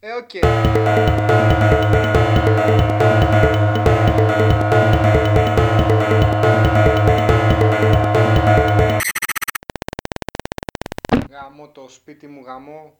Ε, οκ. Γαμώ το σπίτι μου, γαμώ